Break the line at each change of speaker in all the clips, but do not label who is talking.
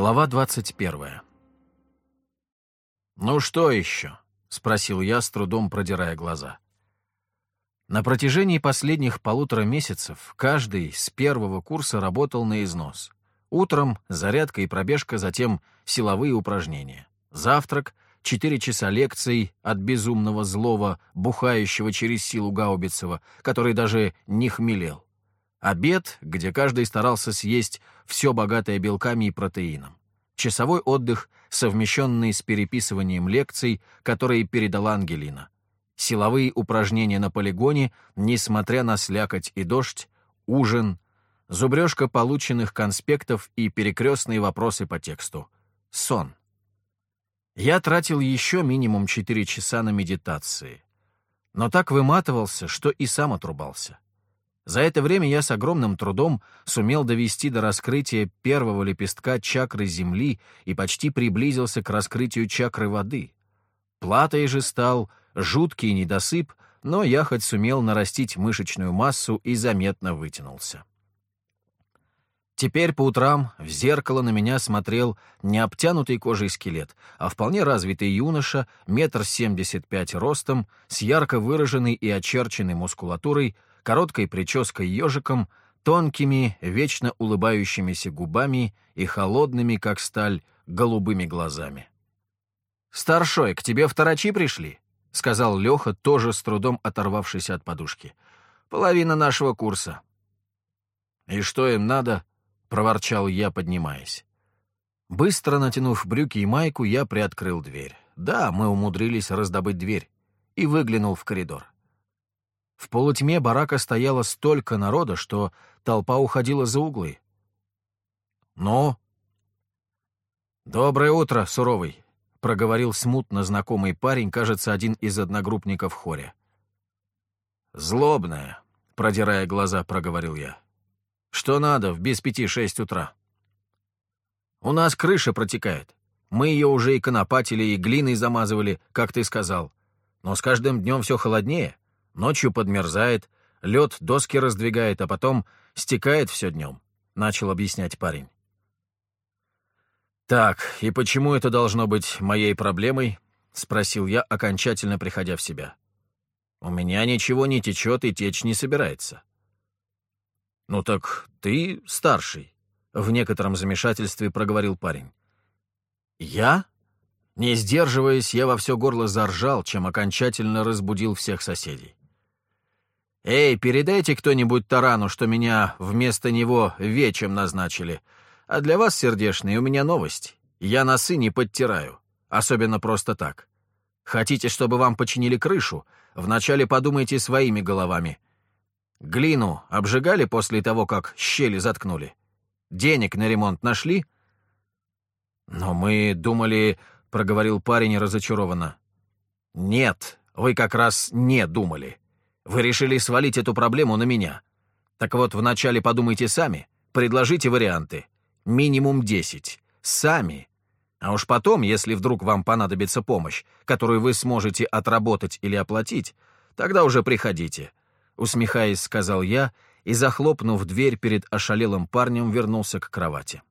Глава 21. «Ну что еще?» — спросил я, с трудом продирая глаза. На протяжении последних полутора месяцев каждый с первого курса работал на износ. Утром зарядка и пробежка, затем силовые упражнения. Завтрак, четыре часа лекций от безумного злого, бухающего через силу Гаубицева, который даже не хмелел. Обед, где каждый старался съесть все богатое белками и протеином. Часовой отдых, совмещенный с переписыванием лекций, которые передала Ангелина. Силовые упражнения на полигоне, несмотря на слякоть и дождь, ужин, зубрежка полученных конспектов и перекрестные вопросы по тексту. Сон. Я тратил еще минимум 4 часа на медитации. Но так выматывался, что и сам отрубался. За это время я с огромным трудом сумел довести до раскрытия первого лепестка чакры Земли и почти приблизился к раскрытию чакры воды. Платой же стал жуткий недосып, но я хоть сумел нарастить мышечную массу и заметно вытянулся. Теперь по утрам в зеркало на меня смотрел не обтянутый кожей скелет, а вполне развитый юноша, метр семьдесят пять ростом, с ярко выраженной и очерченной мускулатурой, короткой прической ежиком, тонкими, вечно улыбающимися губами и холодными, как сталь, голубыми глазами. «Старшой, к тебе вторачи пришли?» — сказал Леха, тоже с трудом оторвавшийся от подушки. «Половина нашего курса». «И что им надо?» — проворчал я, поднимаясь. Быстро натянув брюки и майку, я приоткрыл дверь. Да, мы умудрились раздобыть дверь. И выглянул в коридор. В полутьме барака стояло столько народа, что толпа уходила за углы. «Ну?» «Доброе утро, суровый», — проговорил смутно знакомый парень, кажется, один из одногруппников в хоре. «Злобная», — продирая глаза, проговорил я. Что надо в без пяти шесть утра? У нас крыша протекает. Мы ее уже и конопатили, и глиной замазывали, как ты сказал. Но с каждым днем все холоднее. Ночью подмерзает, лед доски раздвигает, а потом стекает все днем, — начал объяснять парень. «Так, и почему это должно быть моей проблемой?» — спросил я, окончательно приходя в себя. «У меня ничего не течет и течь не собирается. «Ну так ты старший», — в некотором замешательстве проговорил парень. «Я?» Не сдерживаясь, я во все горло заржал, чем окончательно разбудил всех соседей. «Эй, передайте кто-нибудь Тарану, что меня вместо него вечем назначили. А для вас, сердешные, у меня новость. Я носы не подтираю, особенно просто так. Хотите, чтобы вам починили крышу? Вначале подумайте своими головами. Глину обжигали после того, как щели заткнули? Денег на ремонт нашли? Но мы думали, — проговорил парень разочарованно. Нет, вы как раз не думали. Вы решили свалить эту проблему на меня. Так вот, вначале подумайте сами, предложите варианты. Минимум десять. Сами. А уж потом, если вдруг вам понадобится помощь, которую вы сможете отработать или оплатить, тогда уже приходите усмехаясь, сказал я и, захлопнув дверь перед ошалелым парнем, вернулся к кровати.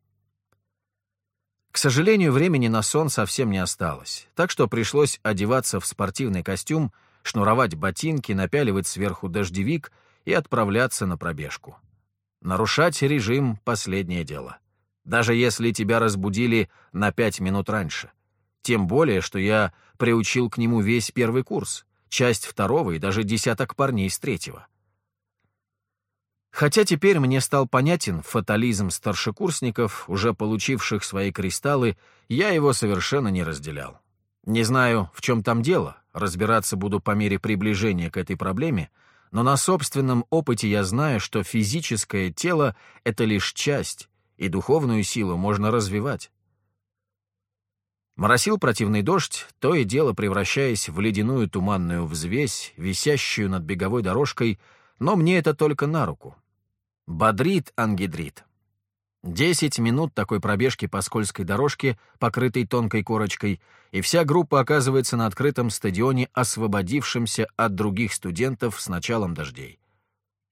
К сожалению, времени на сон совсем не осталось, так что пришлось одеваться в спортивный костюм, шнуровать ботинки, напяливать сверху дождевик и отправляться на пробежку. Нарушать режим — последнее дело. Даже если тебя разбудили на пять минут раньше. Тем более, что я приучил к нему весь первый курс часть второго и даже десяток парней с третьего. Хотя теперь мне стал понятен фатализм старшекурсников, уже получивших свои кристаллы, я его совершенно не разделял. Не знаю, в чем там дело, разбираться буду по мере приближения к этой проблеме, но на собственном опыте я знаю, что физическое тело — это лишь часть, и духовную силу можно развивать. Моросил противный дождь, то и дело превращаясь в ледяную туманную взвесь, висящую над беговой дорожкой, но мне это только на руку. Бодрит ангидрит. Десять минут такой пробежки по скользкой дорожке, покрытой тонкой корочкой, и вся группа оказывается на открытом стадионе, освободившемся от других студентов с началом дождей.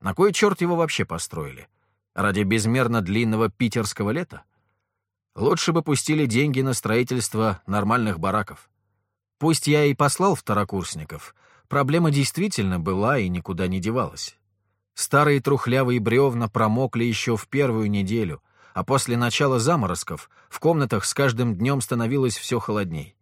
На кой черт его вообще построили? Ради безмерно длинного питерского лета? Лучше бы пустили деньги на строительство нормальных бараков. Пусть я и послал второкурсников, проблема действительно была и никуда не девалась. Старые трухлявые бревна промокли еще в первую неделю, а после начала заморозков в комнатах с каждым днем становилось все холодней.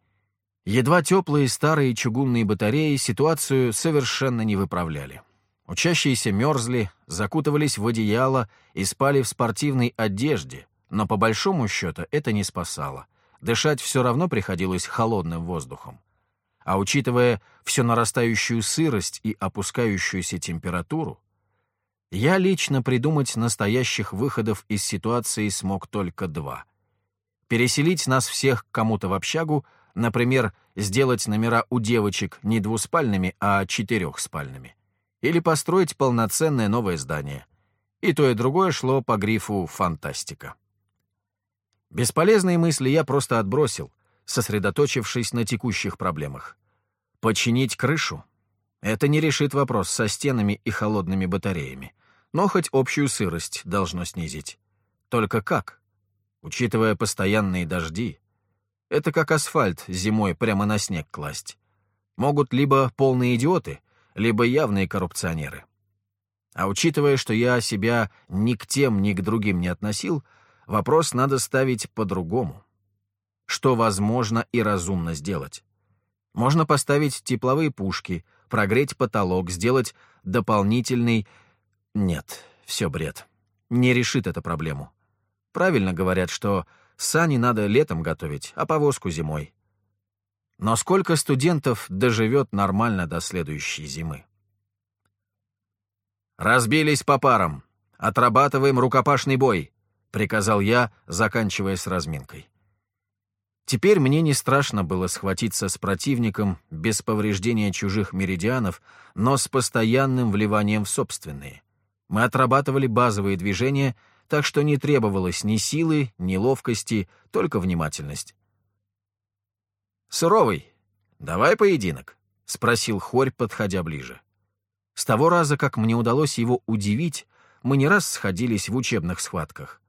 Едва теплые старые чугунные батареи ситуацию совершенно не выправляли. Учащиеся мерзли, закутывались в одеяло и спали в спортивной одежде, но по большому счету это не спасало. Дышать все равно приходилось холодным воздухом. А учитывая всю нарастающую сырость и опускающуюся температуру, я лично придумать настоящих выходов из ситуации смог только два. Переселить нас всех кому-то в общагу, например, сделать номера у девочек не двуспальными, а четырехспальными. Или построить полноценное новое здание. И то, и другое шло по грифу «фантастика». Бесполезные мысли я просто отбросил, сосредоточившись на текущих проблемах. Починить крышу — это не решит вопрос со стенами и холодными батареями, но хоть общую сырость должно снизить. Только как? Учитывая постоянные дожди, это как асфальт зимой прямо на снег класть. Могут либо полные идиоты, либо явные коррупционеры. А учитывая, что я себя ни к тем, ни к другим не относил, Вопрос надо ставить по-другому. Что возможно и разумно сделать? Можно поставить тепловые пушки, прогреть потолок, сделать дополнительный... Нет, все бред. Не решит эту проблему. Правильно говорят, что сани надо летом готовить, а повозку зимой. Но сколько студентов доживет нормально до следующей зимы? «Разбились по парам. Отрабатываем рукопашный бой», приказал я, заканчивая с разминкой. Теперь мне не страшно было схватиться с противником без повреждения чужих меридианов, но с постоянным вливанием в собственные. Мы отрабатывали базовые движения, так что не требовалось ни силы, ни ловкости, только внимательность. «Суровый, давай поединок», — спросил Хорь, подходя ближе. С того раза, как мне удалось его удивить, мы не раз сходились в учебных схватках.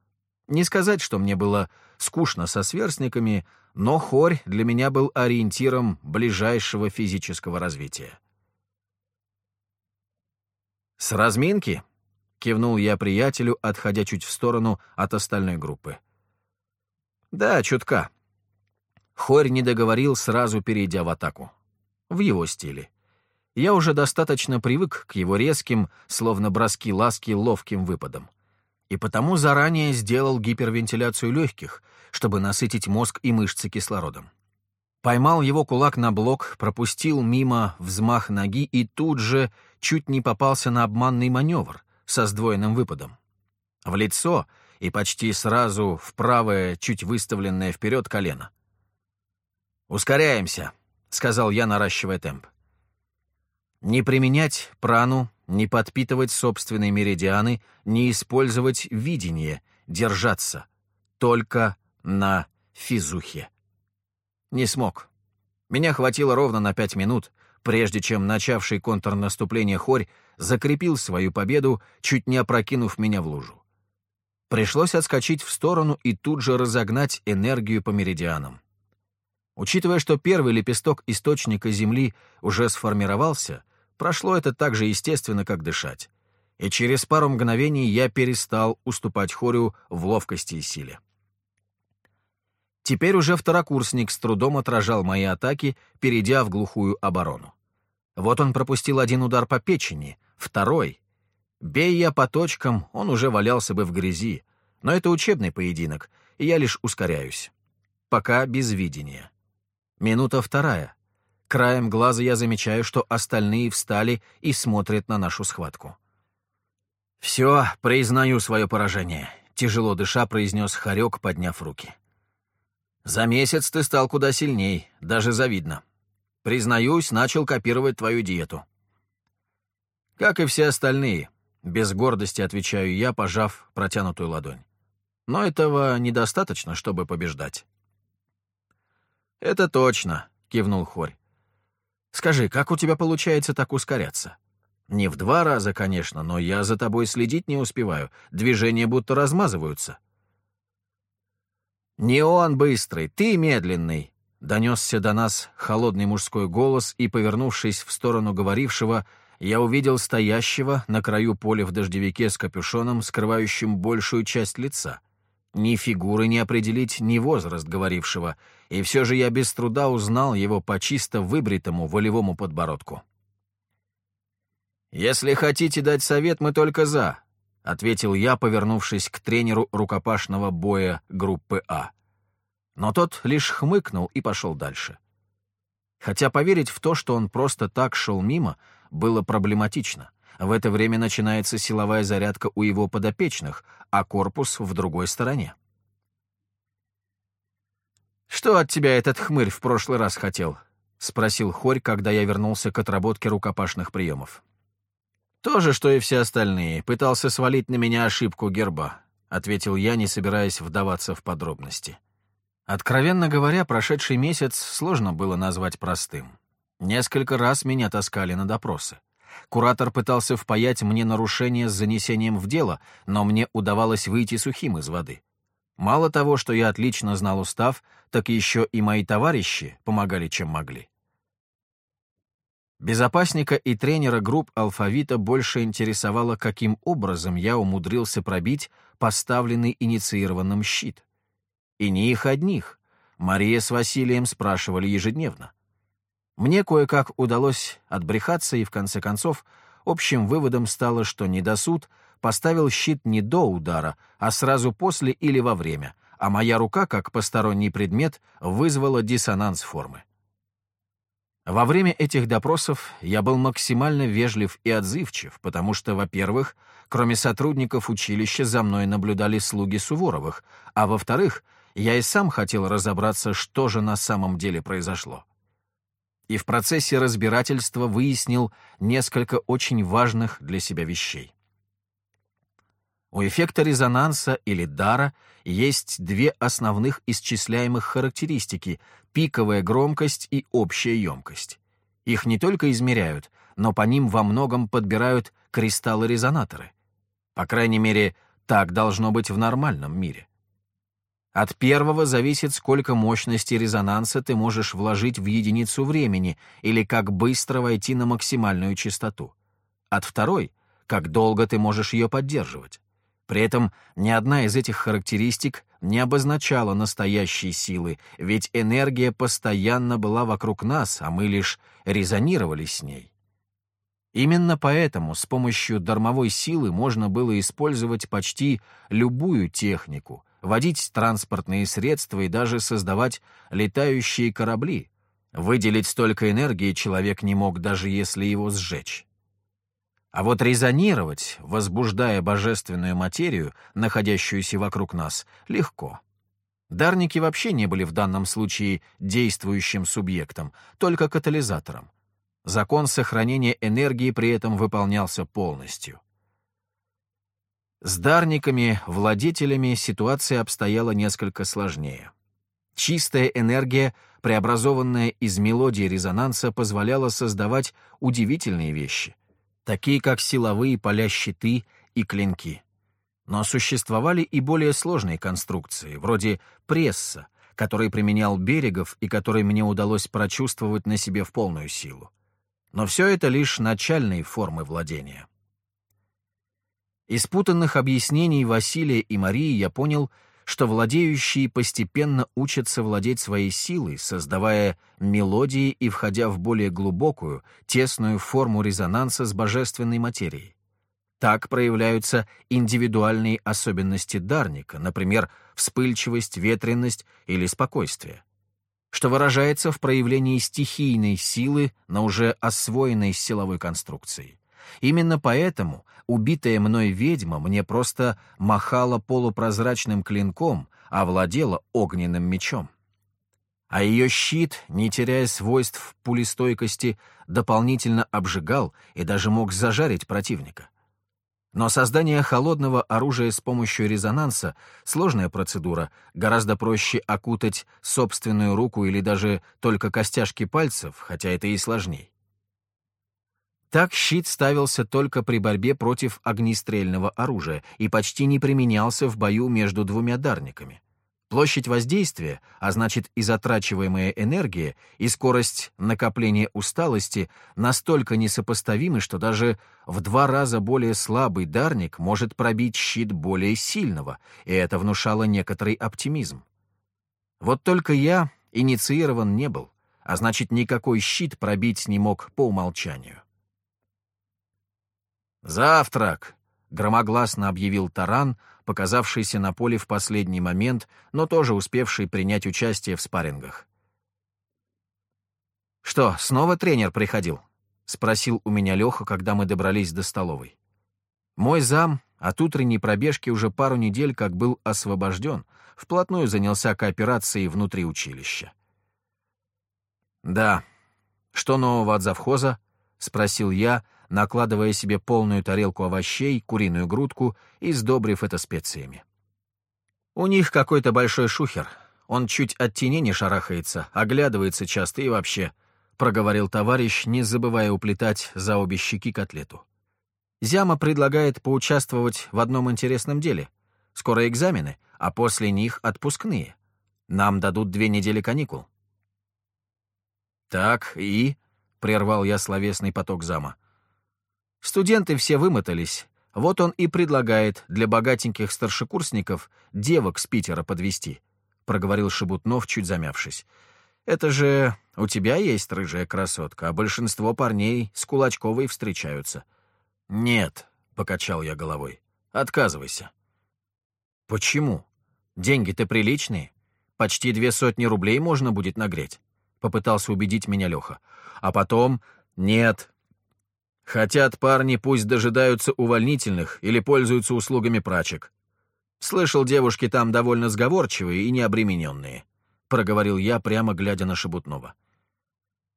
Не сказать, что мне было скучно со сверстниками, но хорь для меня был ориентиром ближайшего физического развития. «С разминки?» — кивнул я приятелю, отходя чуть в сторону от остальной группы. «Да, чутка». Хорь не договорил, сразу перейдя в атаку. В его стиле. Я уже достаточно привык к его резким, словно броски ласки, ловким выпадам и потому заранее сделал гипервентиляцию легких, чтобы насытить мозг и мышцы кислородом. Поймал его кулак на блок, пропустил мимо взмах ноги и тут же чуть не попался на обманный маневр со сдвоенным выпадом. В лицо и почти сразу в правое, чуть выставленное вперед колено. «Ускоряемся», — сказал я, наращивая темп. Не применять прану не подпитывать собственные меридианы, не использовать видение, держаться. Только на физухе. Не смог. Меня хватило ровно на пять минут, прежде чем начавший контрнаступление хорь закрепил свою победу, чуть не опрокинув меня в лужу. Пришлось отскочить в сторону и тут же разогнать энергию по меридианам. Учитывая, что первый лепесток источника Земли уже сформировался, Прошло это так же естественно, как дышать. И через пару мгновений я перестал уступать Хорю в ловкости и силе. Теперь уже второкурсник с трудом отражал мои атаки, перейдя в глухую оборону. Вот он пропустил один удар по печени, второй. Бей я по точкам, он уже валялся бы в грязи. Но это учебный поединок, и я лишь ускоряюсь. Пока без видения. Минута вторая. Краем глаза я замечаю, что остальные встали и смотрят на нашу схватку. «Все, признаю свое поражение», — тяжело дыша произнес Харек, подняв руки. «За месяц ты стал куда сильней, даже завидно. Признаюсь, начал копировать твою диету». «Как и все остальные», — без гордости отвечаю я, пожав протянутую ладонь. «Но этого недостаточно, чтобы побеждать». «Это точно», — кивнул Хорь. Скажи, как у тебя получается так ускоряться? Не в два раза, конечно, но я за тобой следить не успеваю. Движения будто размазываются. «Не он быстрый, ты медленный!» Донесся до нас холодный мужской голос, и, повернувшись в сторону говорившего, я увидел стоящего на краю поля в дождевике с капюшоном, скрывающим большую часть лица. Ни фигуры не определить, ни возраст говорившего, и все же я без труда узнал его по чисто выбритому волевому подбородку. «Если хотите дать совет, мы только за», — ответил я, повернувшись к тренеру рукопашного боя группы А. Но тот лишь хмыкнул и пошел дальше. Хотя поверить в то, что он просто так шел мимо, было проблематично. В это время начинается силовая зарядка у его подопечных, а корпус в другой стороне. «Что от тебя этот хмырь в прошлый раз хотел?» — спросил Хорь, когда я вернулся к отработке рукопашных приемов. «То же, что и все остальные. Пытался свалить на меня ошибку герба», — ответил я, не собираясь вдаваться в подробности. Откровенно говоря, прошедший месяц сложно было назвать простым. Несколько раз меня таскали на допросы. Куратор пытался впаять мне нарушение с занесением в дело, но мне удавалось выйти сухим из воды. Мало того, что я отлично знал устав, так еще и мои товарищи помогали, чем могли. Безопасника и тренера групп «Алфавита» больше интересовало, каким образом я умудрился пробить поставленный инициированным щит. И не их одних. Мария с Василием спрашивали ежедневно. Мне кое-как удалось отбрехаться, и в конце концов общим выводом стало, что недосуд поставил щит не до удара, а сразу после или во время, а моя рука, как посторонний предмет, вызвала диссонанс формы. Во время этих допросов я был максимально вежлив и отзывчив, потому что, во-первых, кроме сотрудников училища за мной наблюдали слуги Суворовых, а во-вторых, я и сам хотел разобраться, что же на самом деле произошло и в процессе разбирательства выяснил несколько очень важных для себя вещей. У эффекта резонанса или дара есть две основных исчисляемых характеристики — пиковая громкость и общая емкость. Их не только измеряют, но по ним во многом подбирают кристаллы-резонаторы. По крайней мере, так должно быть в нормальном мире. От первого зависит, сколько мощности резонанса ты можешь вложить в единицу времени или как быстро войти на максимальную частоту. От второй — как долго ты можешь ее поддерживать. При этом ни одна из этих характеристик не обозначала настоящей силы, ведь энергия постоянно была вокруг нас, а мы лишь резонировали с ней. Именно поэтому с помощью дармовой силы можно было использовать почти любую технику, водить транспортные средства и даже создавать летающие корабли. Выделить столько энергии человек не мог, даже если его сжечь. А вот резонировать, возбуждая божественную материю, находящуюся вокруг нас, легко. Дарники вообще не были в данном случае действующим субъектом, только катализатором. Закон сохранения энергии при этом выполнялся полностью. С дарниками, владетелями ситуация обстояла несколько сложнее. Чистая энергия, преобразованная из мелодии резонанса, позволяла создавать удивительные вещи, такие как силовые поля-щиты и клинки. Но существовали и более сложные конструкции, вроде пресса, который применял Берегов и который мне удалось прочувствовать на себе в полную силу. Но все это лишь начальные формы владения. Из путанных объяснений Василия и Марии я понял, что владеющие постепенно учатся владеть своей силой, создавая мелодии и входя в более глубокую, тесную форму резонанса с божественной материей. Так проявляются индивидуальные особенности дарника, например, вспыльчивость, ветренность или спокойствие, что выражается в проявлении стихийной силы на уже освоенной силовой конструкции. Именно поэтому убитая мной ведьма мне просто махала полупрозрачным клинком, а владела огненным мечом. А ее щит, не теряя свойств пулестойкости, дополнительно обжигал и даже мог зажарить противника. Но создание холодного оружия с помощью резонанса — сложная процедура, гораздо проще окутать собственную руку или даже только костяшки пальцев, хотя это и сложней. Так щит ставился только при борьбе против огнестрельного оружия и почти не применялся в бою между двумя дарниками. Площадь воздействия, а значит и затрачиваемая энергия, и скорость накопления усталости настолько несопоставимы, что даже в два раза более слабый дарник может пробить щит более сильного, и это внушало некоторый оптимизм. Вот только я инициирован не был, а значит никакой щит пробить не мог по умолчанию. «Завтрак!» — громогласно объявил Таран, показавшийся на поле в последний момент, но тоже успевший принять участие в спаррингах. «Что, снова тренер приходил?» — спросил у меня Леха, когда мы добрались до столовой. Мой зам от утренней пробежки уже пару недель как был освобожден, вплотную занялся кооперацией внутри училища. «Да. Что нового от завхоза?» — спросил я, накладывая себе полную тарелку овощей, куриную грудку и сдобрив это специями. «У них какой-то большой шухер. Он чуть от тени не шарахается, оглядывается часто и вообще», — проговорил товарищ, не забывая уплетать за обе щеки котлету. «Зяма предлагает поучаствовать в одном интересном деле. Скоро экзамены, а после них отпускные. Нам дадут две недели каникул». «Так, и?» — прервал я словесный поток зама. Студенты все вымотались. Вот он и предлагает для богатеньких старшекурсников девок с Питера подвести, проговорил Шебутнов, чуть замявшись. Это же у тебя есть рыжая красотка, а большинство парней с Кулачковой встречаются. Нет, покачал я головой. Отказывайся. Почему? Деньги-то приличные. Почти две сотни рублей можно будет нагреть. Попытался убедить меня Леха. А потом... Нет, Хотят парни пусть дожидаются увольнительных или пользуются услугами прачек. Слышал, девушки там довольно сговорчивые и необремененные, — проговорил я, прямо глядя на Шебутнова.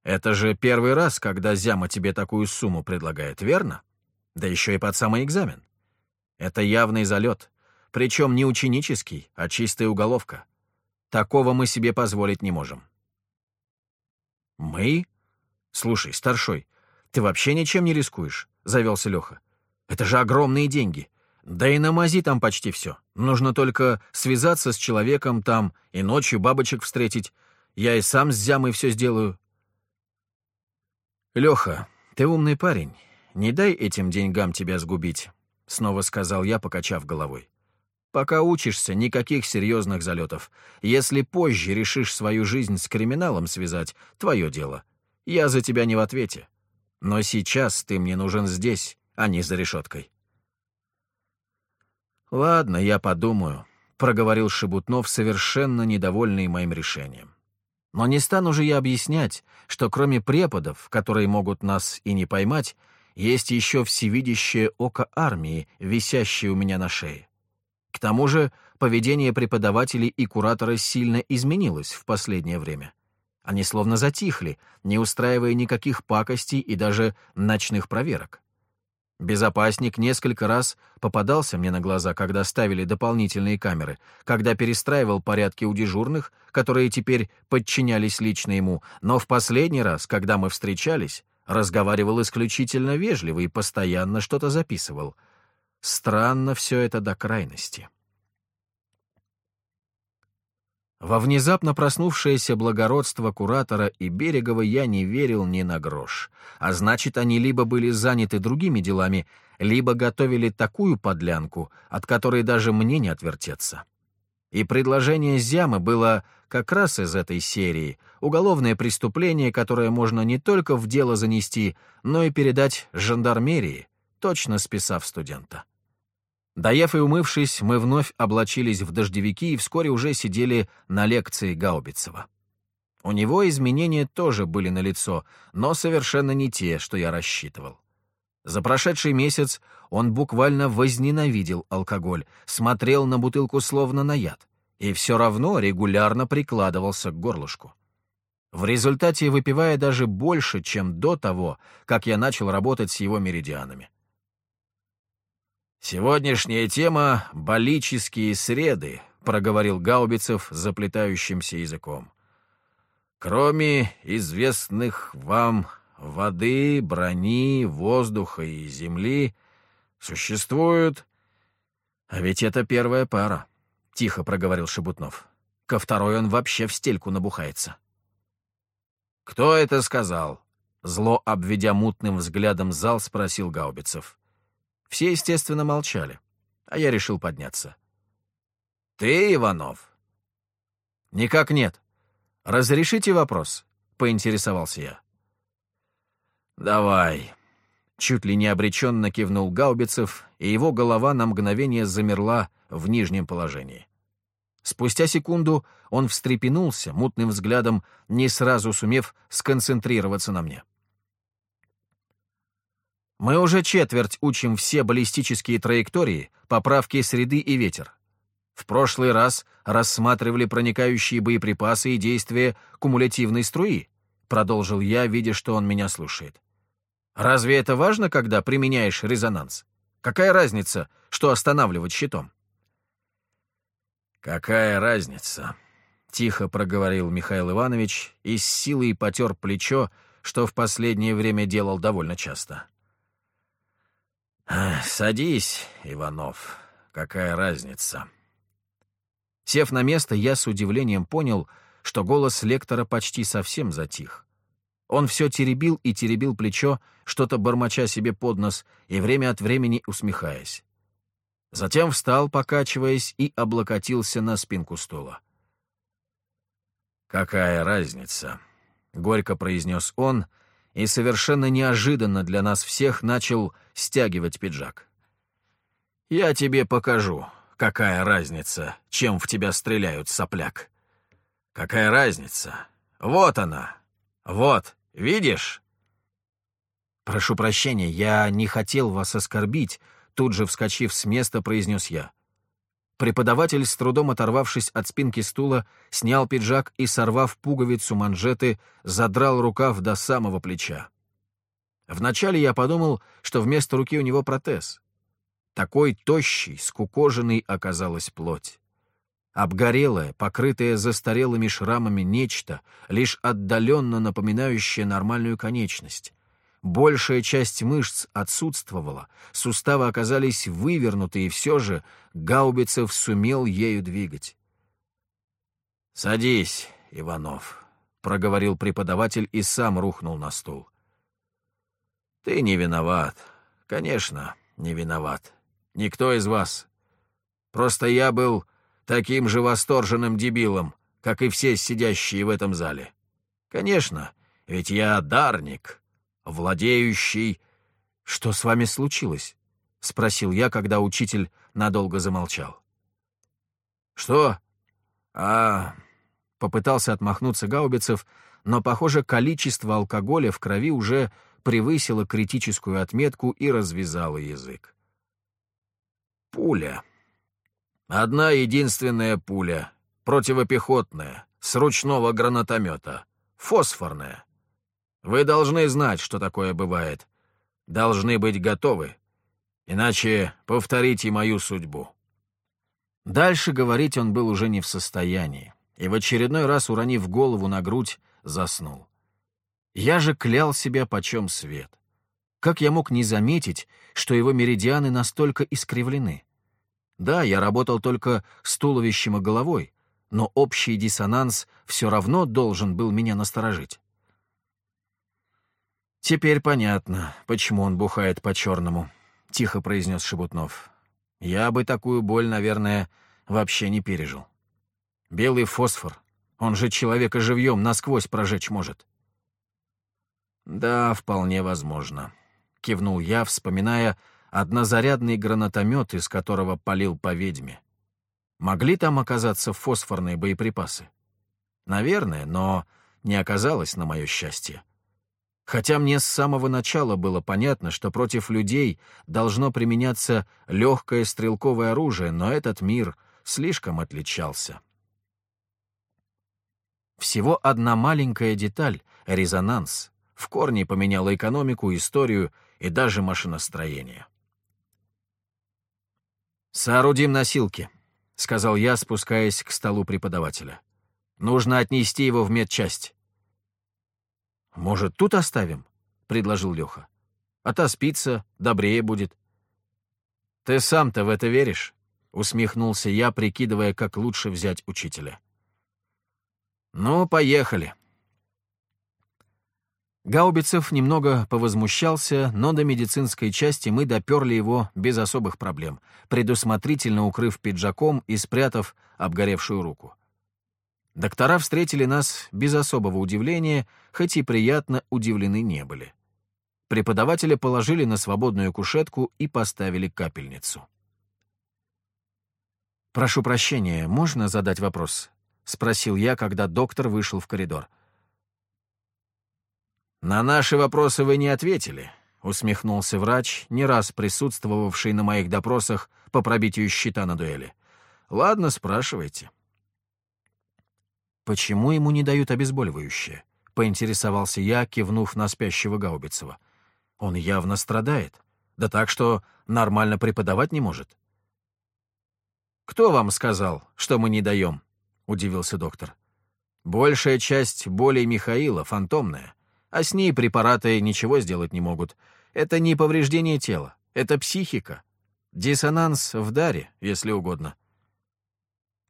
Это же первый раз, когда Зяма тебе такую сумму предлагает, верно? Да еще и под самый экзамен. Это явный залет, причем не ученический, а чистая уголовка. Такого мы себе позволить не можем. Мы? Слушай, старшой, ты вообще ничем не рискуешь», — завелся Леха. «Это же огромные деньги. Да и на мази там почти все. Нужно только связаться с человеком там и ночью бабочек встретить. Я и сам с Зямой все сделаю». «Леха, ты умный парень. Не дай этим деньгам тебя сгубить», — снова сказал я, покачав головой. «Пока учишься, никаких серьезных залетов. Если позже решишь свою жизнь с криминалом связать, твое дело. Я за тебя не в ответе. Но сейчас ты мне нужен здесь, а не за решеткой. «Ладно, я подумаю», — проговорил Шебутнов, совершенно недовольный моим решением. «Но не стану же я объяснять, что кроме преподов, которые могут нас и не поймать, есть еще всевидящее око армии, висящее у меня на шее. К тому же поведение преподавателей и куратора сильно изменилось в последнее время. Они словно затихли, не устраивая никаких пакостей и даже ночных проверок. Безопасник несколько раз попадался мне на глаза, когда ставили дополнительные камеры, когда перестраивал порядки у дежурных, которые теперь подчинялись лично ему, но в последний раз, когда мы встречались, разговаривал исключительно вежливо и постоянно что-то записывал. Странно все это до крайности. Во внезапно проснувшееся благородство куратора и Берегова я не верил ни на грош, а значит, они либо были заняты другими делами, либо готовили такую подлянку, от которой даже мне не отвертеться. И предложение Зямы было как раз из этой серии, уголовное преступление, которое можно не только в дело занести, но и передать жандармерии, точно списав студента. Доев и умывшись, мы вновь облачились в дождевики и вскоре уже сидели на лекции Гаубицева. У него изменения тоже были налицо, но совершенно не те, что я рассчитывал. За прошедший месяц он буквально возненавидел алкоголь, смотрел на бутылку словно на яд, и все равно регулярно прикладывался к горлышку. В результате выпивая даже больше, чем до того, как я начал работать с его меридианами. «Сегодняшняя тема — балические среды», — проговорил Гаубицев заплетающимся языком. «Кроме известных вам воды, брони, воздуха и земли, существуют...» «А ведь это первая пара», — тихо проговорил Шебутнов. ко второй он вообще в стельку набухается. «Кто это сказал?» Зло, обведя мутным взглядом зал, спросил Гаубицев. Все, естественно, молчали, а я решил подняться. «Ты, Иванов?» «Никак нет. Разрешите вопрос?» — поинтересовался я. «Давай». Чуть ли не обреченно кивнул Гаубицев, и его голова на мгновение замерла в нижнем положении. Спустя секунду он встрепенулся, мутным взглядом, не сразу сумев сконцентрироваться на мне. Мы уже четверть учим все баллистические траектории, поправки среды и ветер. В прошлый раз рассматривали проникающие боеприпасы и действия кумулятивной струи, продолжил я, видя, что он меня слушает. Разве это важно, когда применяешь резонанс? Какая разница, что останавливать щитом? Какая разница? Тихо проговорил Михаил Иванович и с силой потер плечо, что в последнее время делал довольно часто. «Садись, Иванов. Какая разница?» Сев на место, я с удивлением понял, что голос лектора почти совсем затих. Он все теребил и теребил плечо, что-то бормоча себе под нос и время от времени усмехаясь. Затем встал, покачиваясь, и облокотился на спинку стула. «Какая разница?» — горько произнес он, и совершенно неожиданно для нас всех начал стягивать пиджак. «Я тебе покажу, какая разница, чем в тебя стреляют, сопляк. Какая разница? Вот она! Вот, видишь?» «Прошу прощения, я не хотел вас оскорбить», тут же вскочив с места, произнес я. Преподаватель, с трудом оторвавшись от спинки стула, снял пиджак и, сорвав пуговицу манжеты, задрал рукав до самого плеча. Вначале я подумал, что вместо руки у него протез. Такой тощий, скукоженный оказалась плоть. Обгорелое, покрытое застарелыми шрамами нечто, лишь отдаленно напоминающее нормальную конечность. Большая часть мышц отсутствовала, суставы оказались вывернуты, и все же Гаубицев сумел ею двигать. «Садись, Иванов», — проговорил преподаватель и сам рухнул на стул. «Ты не виноват. Конечно, не виноват. Никто из вас. Просто я был таким же восторженным дебилом, как и все сидящие в этом зале. Конечно, ведь я дарник, владеющий... «Что с вами случилось?» — спросил я, когда учитель надолго замолчал. «Что? А...» — попытался отмахнуться Гаубицев, но, похоже, количество алкоголя в крови уже превысило критическую отметку и развязало язык. «Пуля. Одна единственная пуля, противопехотная, с ручного гранатомета, фосфорная. Вы должны знать, что такое бывает. Должны быть готовы. Иначе повторите мою судьбу». Дальше говорить он был уже не в состоянии, и в очередной раз, уронив голову на грудь, заснул. Я же клял себя почем свет. Как я мог не заметить, что его меридианы настолько искривлены? Да, я работал только с туловищем и головой, но общий диссонанс все равно должен был меня насторожить. «Теперь понятно, почему он бухает по-черному», — тихо произнес Шебутнов. «Я бы такую боль, наверное, вообще не пережил. Белый фосфор, он же человека живьем насквозь прожечь может». «Да, вполне возможно», — кивнул я, вспоминая однозарядный гранатомет, из которого полил по ведьме. Могли там оказаться фосфорные боеприпасы? Наверное, но не оказалось, на мое счастье. Хотя мне с самого начала было понятно, что против людей должно применяться легкое стрелковое оружие, но этот мир слишком отличался. Всего одна маленькая деталь — резонанс — в корне поменяла экономику, историю и даже машиностроение. «Соорудим носилки», — сказал я, спускаясь к столу преподавателя. «Нужно отнести его в медчасть». «Может, тут оставим?» — предложил Леха. «Отоспится, добрее будет». «Ты сам-то в это веришь?» — усмехнулся я, прикидывая, как лучше взять учителя. «Ну, поехали». Гаубицев немного повозмущался, но до медицинской части мы доперли его без особых проблем, предусмотрительно укрыв пиджаком и спрятав обгоревшую руку. Доктора встретили нас без особого удивления, хоть и приятно удивлены не были. Преподавателя положили на свободную кушетку и поставили капельницу. «Прошу прощения, можно задать вопрос?» — спросил я, когда доктор вышел в коридор. «На наши вопросы вы не ответили», — усмехнулся врач, не раз присутствовавший на моих допросах по пробитию щита на дуэли. «Ладно, спрашивайте». «Почему ему не дают обезболивающее?» — поинтересовался я, кивнув на спящего Гаубицева. «Он явно страдает. Да так, что нормально преподавать не может». «Кто вам сказал, что мы не даем?» — удивился доктор. «Большая часть болей Михаила фантомная а с ней препараты ничего сделать не могут. Это не повреждение тела, это психика. Диссонанс в даре, если угодно.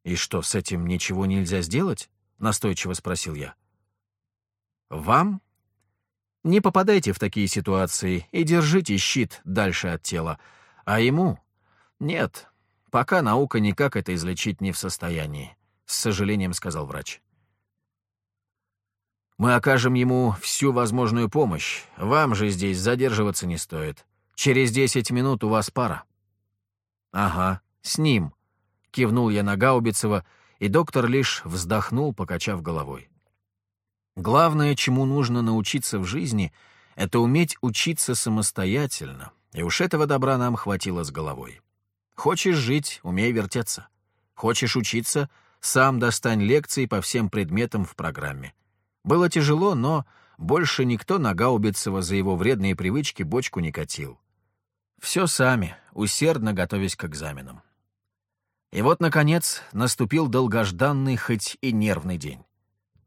«И что, с этим ничего нельзя сделать?» — настойчиво спросил я. «Вам? Не попадайте в такие ситуации и держите щит дальше от тела. А ему? Нет, пока наука никак это излечить не в состоянии», — с сожалением сказал врач. Мы окажем ему всю возможную помощь. Вам же здесь задерживаться не стоит. Через десять минут у вас пара». «Ага, с ним», — кивнул я на Гаубицева, и доктор лишь вздохнул, покачав головой. «Главное, чему нужно научиться в жизни, это уметь учиться самостоятельно, и уж этого добра нам хватило с головой. Хочешь жить — умей вертеться. Хочешь учиться — сам достань лекции по всем предметам в программе. Было тяжело, но больше никто на Гаубицева за его вредные привычки бочку не катил. Все сами, усердно готовясь к экзаменам. И вот, наконец, наступил долгожданный, хоть и нервный день.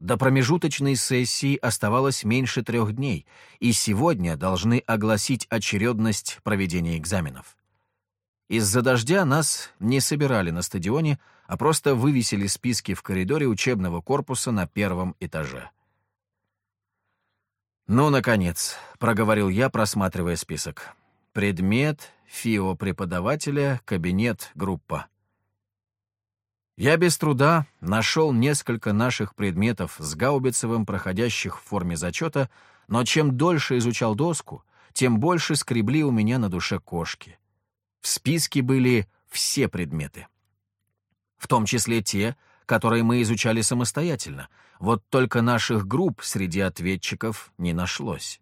До промежуточной сессии оставалось меньше трех дней, и сегодня должны огласить очередность проведения экзаменов. Из-за дождя нас не собирали на стадионе, а просто вывесили списки в коридоре учебного корпуса на первом этаже. «Ну, наконец», — проговорил я, просматривая список. «Предмет, ФИО преподавателя, кабинет, группа». Я без труда нашел несколько наших предметов с Гаубицевым, проходящих в форме зачета, но чем дольше изучал доску, тем больше скребли у меня на душе кошки. В списке были все предметы. В том числе те, которые мы изучали самостоятельно, вот только наших групп среди ответчиков не нашлось.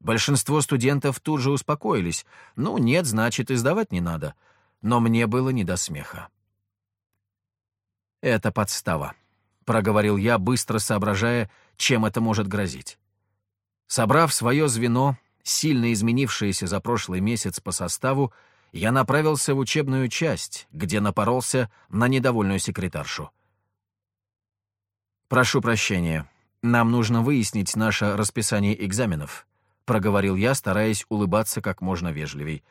Большинство студентов тут же успокоились. Ну, нет, значит, и сдавать не надо. Но мне было не до смеха. «Это подстава», — проговорил я, быстро соображая, чем это может грозить. Собрав свое звено, сильно изменившееся за прошлый месяц по составу, я направился в учебную часть, где напоролся на недовольную секретаршу. «Прошу прощения. Нам нужно выяснить наше расписание экзаменов», — проговорил я, стараясь улыбаться как можно вежливей.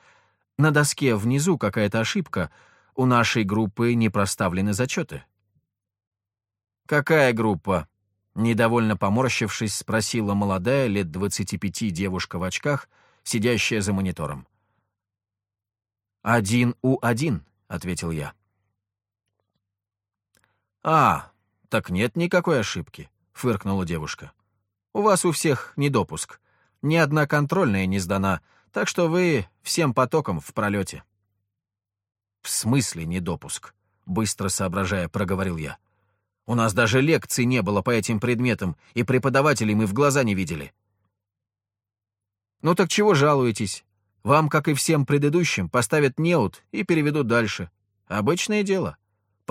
«На доске внизу какая-то ошибка. У нашей группы не проставлены зачеты». «Какая группа?» Недовольно поморщившись, спросила молодая, лет двадцати пяти девушка в очках, сидящая за монитором. «Один у один», — ответил я. «А, «Так нет никакой ошибки», — фыркнула девушка. «У вас у всех недопуск. Ни одна контрольная не сдана, так что вы всем потоком в пролете». «В смысле недопуск?» — быстро соображая, проговорил я. «У нас даже лекций не было по этим предметам, и преподавателей мы в глаза не видели». «Ну так чего жалуетесь? Вам, как и всем предыдущим, поставят неуд и переведут дальше. Обычное дело»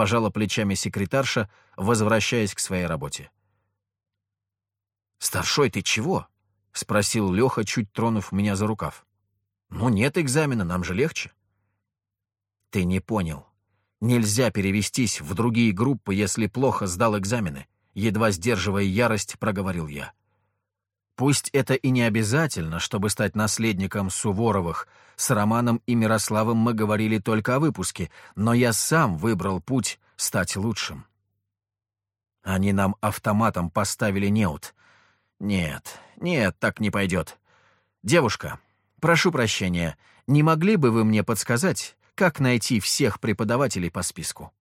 пожала плечами секретарша, возвращаясь к своей работе. «Старшой, ты чего?» — спросил Леха, чуть тронув меня за рукав. «Ну нет экзамена, нам же легче». «Ты не понял. Нельзя перевестись в другие группы, если плохо сдал экзамены», — едва сдерживая ярость, проговорил я. Пусть это и не обязательно, чтобы стать наследником Суворовых. С Романом и Мирославом мы говорили только о выпуске, но я сам выбрал путь стать лучшим. Они нам автоматом поставили неуд. Нет, нет, так не пойдет. Девушка, прошу прощения, не могли бы вы мне подсказать, как найти всех преподавателей по списку?»